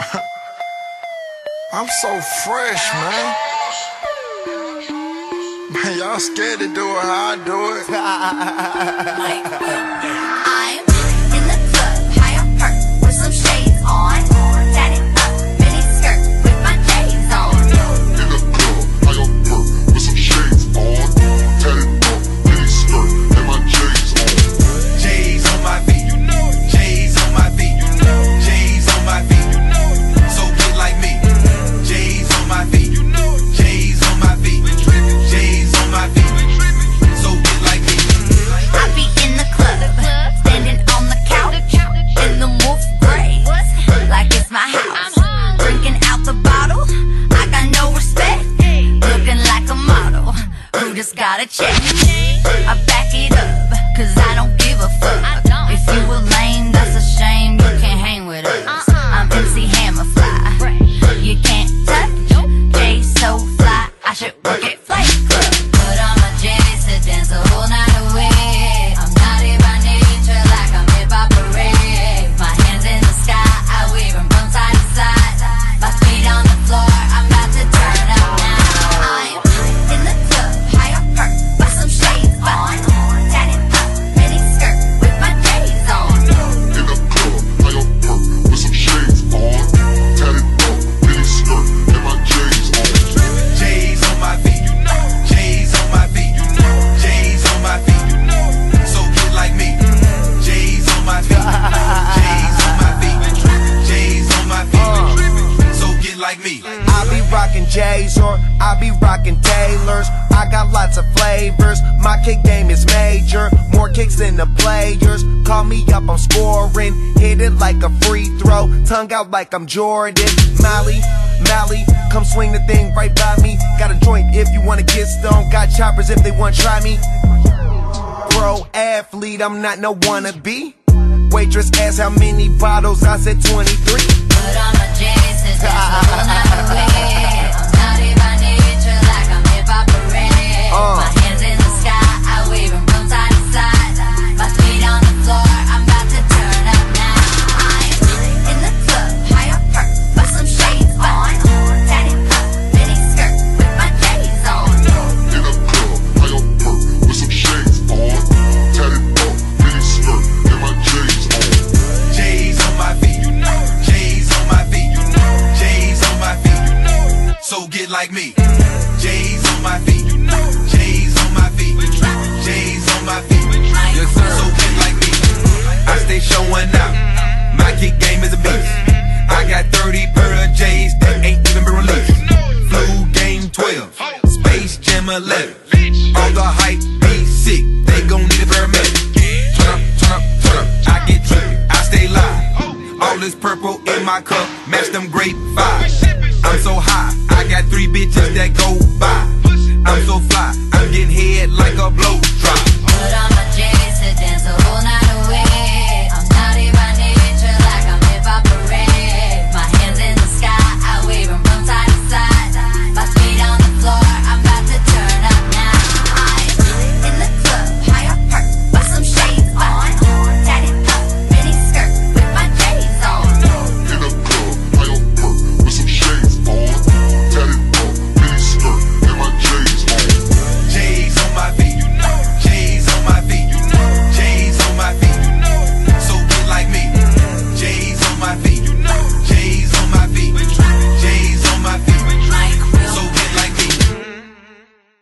I'm so fresh, man. Man, y'all scared to do it how I do it. who just got a check. I back it up, cause I don't give a fuck. If you a lame, that's a shame, like me. Mm. I be rockin' J's or I be rockin' Taylors. I got lots of flavors. My kick game is major. More kicks than the players. Call me up, I'm scoring. Hit it like a free throw. Tongue out like I'm Jordan. Mally, Mally, come swing the thing right by me. Got a joint if you wanna get stoned. Got choppers if they wanna try me. Pro athlete, I'm not no wannabe. Waitress asked how many bottles, I said 23. Put on my J's yeah. like me. J's on my feet. J's on my feet. J's on my feet. Yes, sir. So get like me. I stay showing out. My kick game is a beast. I got 30 pair J's that ain't even been released. Flu game 12. Space Jam 11. All the hype be sick. They gon' need a paramedic. Turn up, turn up, turn up. I get trippy. I stay live. All this purple in my cup, match them grape vibes. I'm so high, I got three bitches that go by. I'm so fly,